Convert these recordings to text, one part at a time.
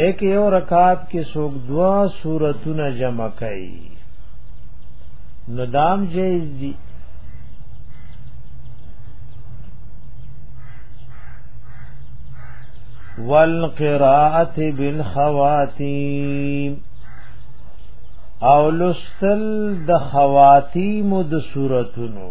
ایک یو رکعات کې څوک دوا سورتونه جمع کوي نو دام جایز دي والقراءه بالخواتيم او لستل د خواتیم د سورتونو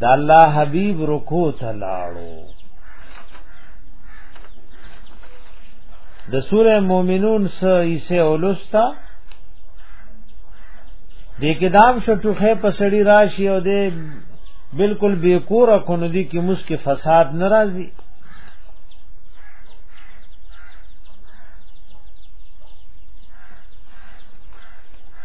د الله حبيب رکوع ته لاړو د سوره مومنون سه ایسه اولستا د کدام شټوخه پسړی راشي او د بالکل بے کور کو ندی کی مس کے فساد ناراضی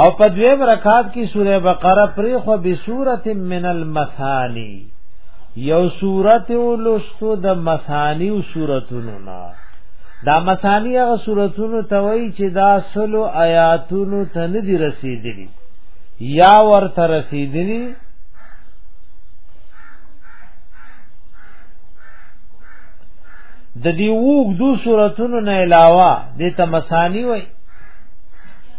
او په دویم رکعات کې سوره بقره پرې خو به سوره من المثانی یو سورته ولستو د مثانی او سورتونو نه دا مثانی هغه سورتونو ته وای چې دا سلو آیاتونو ته نه دی رسیدلی یا ورته رسیدلی د دې وګ دو سورتونو نه علاوه د تمسانی وای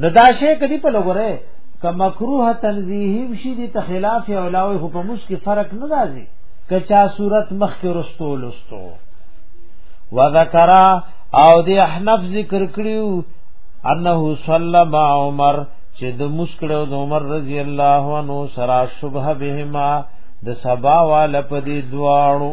نو دا شی کدی په لګره ک مکروه تنزیه شي دي ته خلاف اولاوي خو په مش کې فرق نه راځي کچا صورت مخ کې رستو لستو وذکرا او دی احنف ذکر کړیو انه صلی ما عمر چې د مسکړو د عمر رضی الله عنه سرا شبه بهما د سبا وال په دې دواړو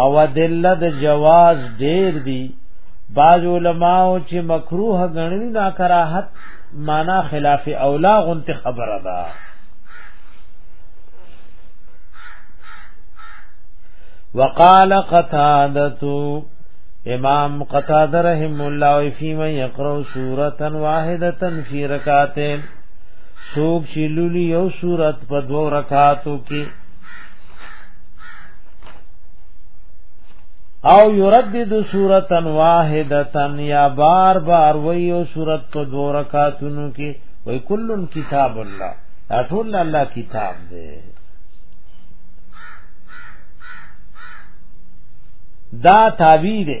او دله د جواز ډیر دی باج علماء چې مکروه غنی نا کراحت معنا خلاف اولا غنت خبره ده وقال قتادت امام قتاده رحم الله فی من یقرأ سورۃ واحدۃ فی رکعتین سوک چلولی یو سورۃ په دو رکعاتو کې او یردد سورتا واحدتا یا بار بار وی او سورت په دو رکعاتونو کې وی کلن کتاب الله اټول الله کتاب دی دا تابع دی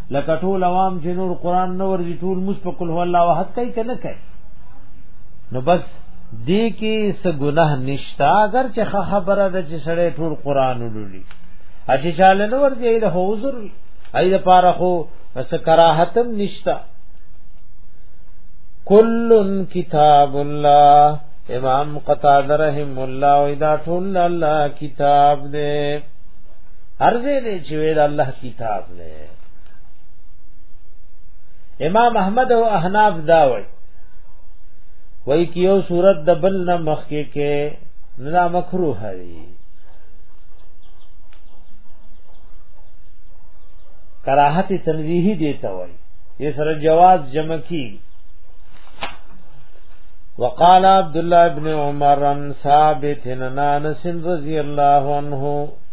لکه ټول عوام چې نور قران نه ورځي ټول مس په کول هو الله واحد کوي کنه کوي نو بس دې کې څه ګناه نشتا اگر چې خبره ده چې سړی ټول قران ولولي اچي چاله نه ورځي د حضور وي اې د پاره خو اس کراهتم نشتا کلن کتاب الله امام قتاده رحم الله اذا ټول الله کتاب دې ارزه دې چې ویل الله کتاب نه امام احمد او احناف دا وای وای کیو صورت د بل نه مخ کې کې نه مکروه هری کراهت تنزیهی دیتا وای یہ سر جواز جمع کی وقال عبد الله ابن عمر عن ثابت عن انس رضی الله عنه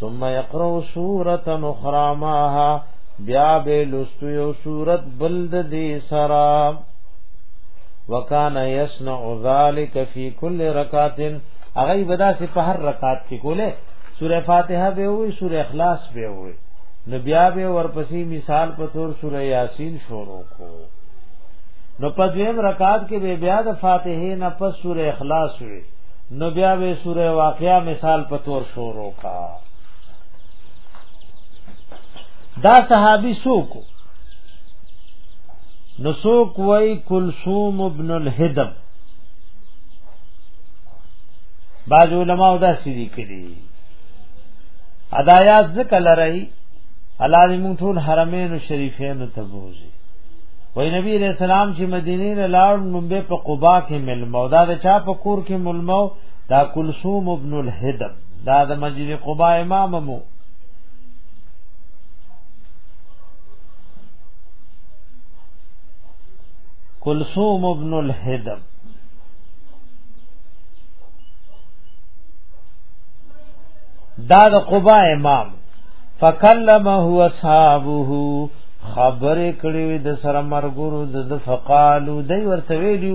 ثم يقرأ سورة أخرى معها بیا به لستو یو صورت بلد دی سرا وکان یسنع ذلک فی کل رکعت اغه بدا سی په هر رکعت کې کوله سوره فاتحه به وي سوره اخلاص به وي نو بیا به ورپسې مثال په تور سوره یاسین شروع کو نو په دویم رکعت کې به بیا د فاتحه نه پس سوره اخلاص وي نو بیا به سوره واقعا مثال په تور شروع کا دا صحابي سوق نو سوق وای کلثوم ابن الهدم بعض علماء دا سړي کړي ادايات ذکر لري الله دې مونږ ټول حرمین او شریفین ته بوزي وای نبی رسول الله چې مدینه لاړ نو به په قباء کې مل مودا د چا په کور کې ملمو دا کلثوم ابن الهدم دا د مسجد قباء امام مو کلثوم ابن الهدم دا د قباء امام فکلمه اصحابه خبر کړي د سره مرګورو د فقالو دی ورته ویلو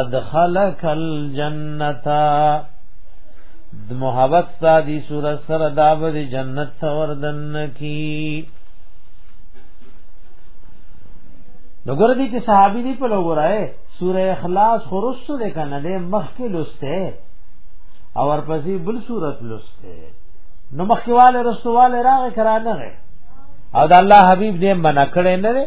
ادخلک الجنتا د محبت ستا دی سور سر داب دی جنت توردن کی نګور دی چې صحابي دی په لګورای سوره اخلاص خرص ده کنه له مخ کې لسته او ورپسې بل صورت لسته نو مخکیواله رسواله راغې کرانه او د الله حبیب دې منکړې نه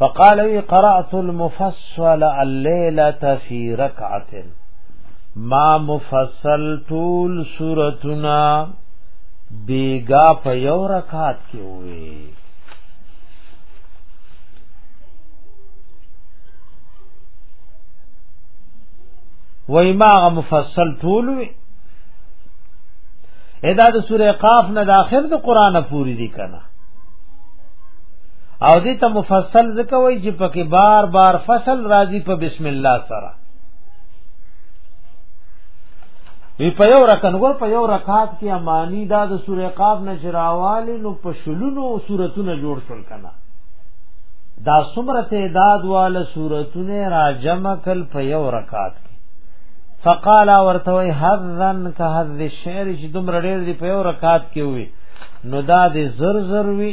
فقال وی قرات المفصل الليله في ركعه ما مفصل طول سورتنا بیگا په یو رکعت کې وې وای ما مفصل طول وې ادا د سوره قاف نه د اخر د قران پوری دي کنه او دې ته مفصل ذکر وای چې پکې بار بار فصل راځي په بسم الله سره وی په یو رکن ګور په یو رکعات کې امانی دا د سورې قاف نه چراوال نو په شلونو سورتونه جوړ شول کنا دا څومره تعداد واله سورتونه را جمع کل په یو رکعات کې فقال ورته وی حذن که حذ الشعر چې دومره ډېر دی په یو رکعات کې وی نو دا د زر زر وی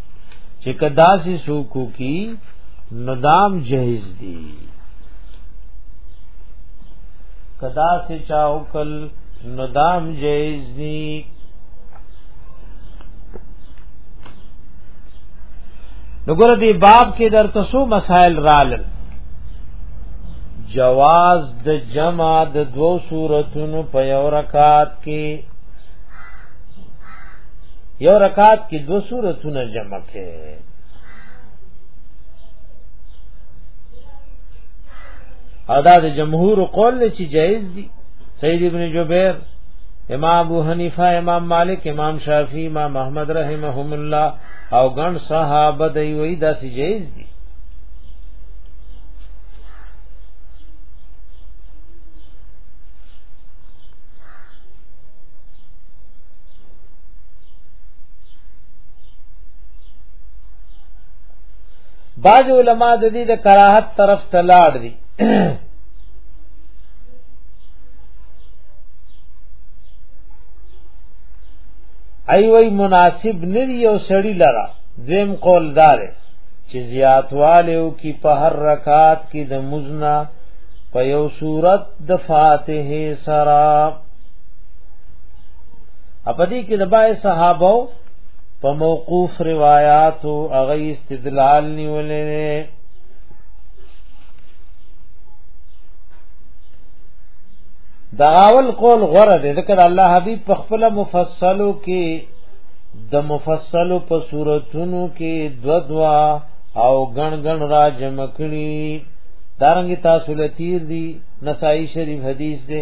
چې کدا سي سوکو کی ندام جهیز دی کدا سي چاوکل ندام جهیز دی نګور دی باب کې در تاسو مسائل رال جواز د جمع د دو صورتونو په یو رکعت کې یو رکعت کې دو سورتونه جمع کې ادا د جمهور قول چې جایز دي سید ابن جبیر امام ابو حنیفه امام مالک امام شافعی امام احمد رحمهم الله او ګڼ صحابه دی وی دا چې جایز دي بعض علما د دې د کراهت طرف ته لاړ دي ای وای مناسب ندی او سړی لرا دیم قول دار چې زیاتوالیو کی په هر رکعات کې د مزنا په یو صورت د فاتحه سره اپدی کې د بای صحابه په موقوف روایات او هغه استدلال نیولې دا اول قول غره دې ذکر الله حبیب په خپل مفصلو کې د مفصلو په صورتونو کې دو دوا او غن غن را جمع کړي دارنګ تاسو لتیر دی نسائی شریف حدیث دی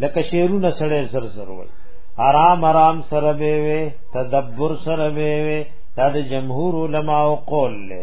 لکه شعرونه سره زر زر وای آرام آرام سره به وي تدبر سره به وي دا د جمهور علما او قول له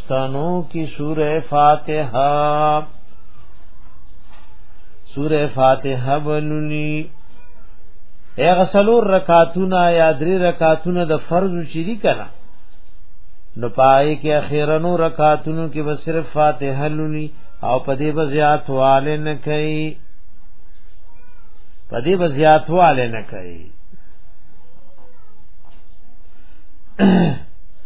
تنو کی سوره فاتحه سوره فاتحه بللی هغه سلور رکعاتونه یا درې رکعاتونه د فرض چری کړه نو پای کې اخیرنو رکعاتونو کې به صرف فاتحه لونی او پدې به زیات والے نه کوي پدې به زیات والے نه کوي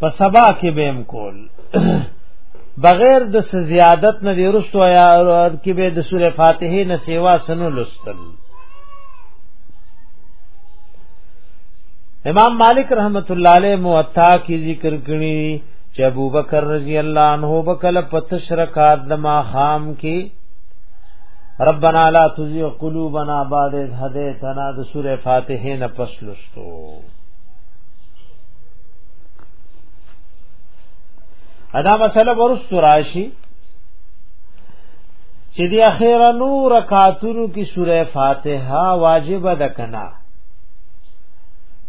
په سبا کې بهم کول بغیر د زیادت نه ورستو یا کې به د سوره فاتحه نه سیوا سنو لستل امام مالک رحمت الله علیه موطا کی ذکر کړي چې ابو بکر رضی الله عنه بکله پتش رکعات د ما خام کې ربنا لا تزغ قلوبنا بعد إذ هديتنا د سوره فاتحه نه پس لستو ادا مسله ورست راشي چې دی اخیرا نو رکعاتونو کې سوره فاتحه واجب ده کنا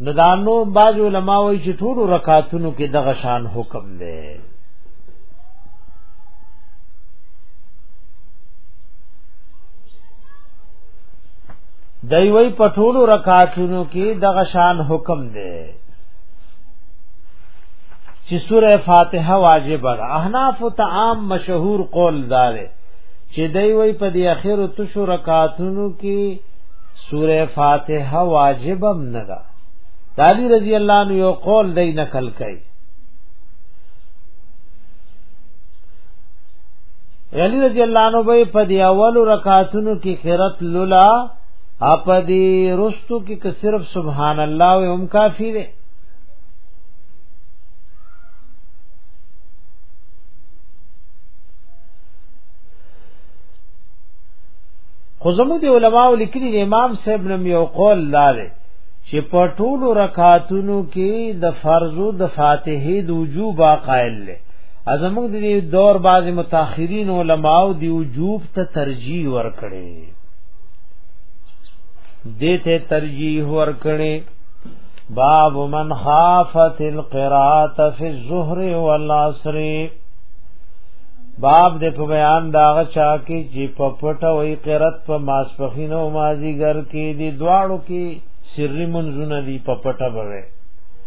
ندانو باج علماء وی چې ټول رکعاتونو کې دغه شان حکم دی دی وی پټولو رکعاتونو کې دغه شان حکم دی چې سوره فاتحه واجب ده احناف تعام مشهور قول دار چې دی وی په دې اخر تشو رکعاتونو کې سوره فاتحه واجب هم نه ده دالی رضی الله عنه یو قول دی نقل کړي علی رضی الله عنه به په دی اول رکعاتونو کې خیرت لولا اپ دی رستو کې که صرف سبحان الله و هم کافی دی خو زمو دی علماء لیکلي دی امام صاحب نم یو قول لاله چې په ټولو رکعاتونو کې د فرضو د فاتحې د وجوب قائل له ازموږ د دې دور بعض متأخرین علماء دی وجوب ته ترجیح ورکړي دته ترجیح ورکړي باب من خافت القرات فی الظهر والعصر باب د په بیان داغه چا کې چې په پټه وي قرات په ماسپخین او مازیګر کې دی دواړو کې سری منځونه دی په پټه بوي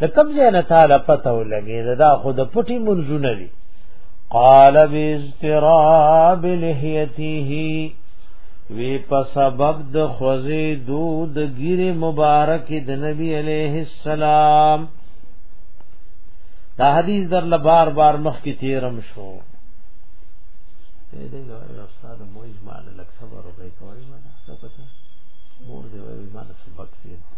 د کوم ځای نه تعالی پته ولګي دا خو د پټي منځونه دي قال باستراب لحيته وی په سبب د خوځې دود ګيره مبارک د نبی عليه السلام دا حدیث در لبار بار مخ کی تیرم شو دې دې یو استاد مو اجمال لک صبر وکړي کوي ما څه پته مور دې وایي ما سبق سي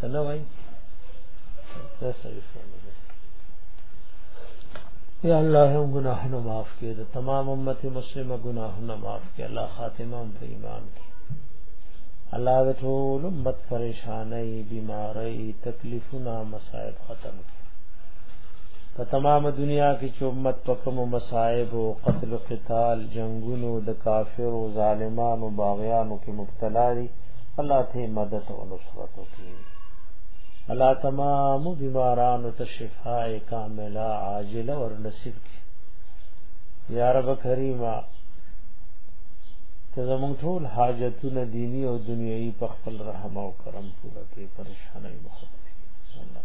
سنه وای دا سړي یا الله هم گناهونه معاف کړي د تمام امت مسلمه گناهونه معاف کړي الله خاتمه هم په ایمان کړي الله د ټول امت پریشانای بیماری تکلیفونه مصائب ختم کړي په تمام دنیا کې چې امت په کوم مصائب او قتل قتال جنگونو د کافر او ظالمانو باغیانو کې مبتلا دي الله ته مدد او نصرت وکړي الله تمام بیمارانو ته شفاء کامله عاجله ور نصیب کړي یا رب کریمه ته زمون ټول حاجتونه دینی او دنیوي په خپل رحم او کرم پوره کړي پریشانای محبت الله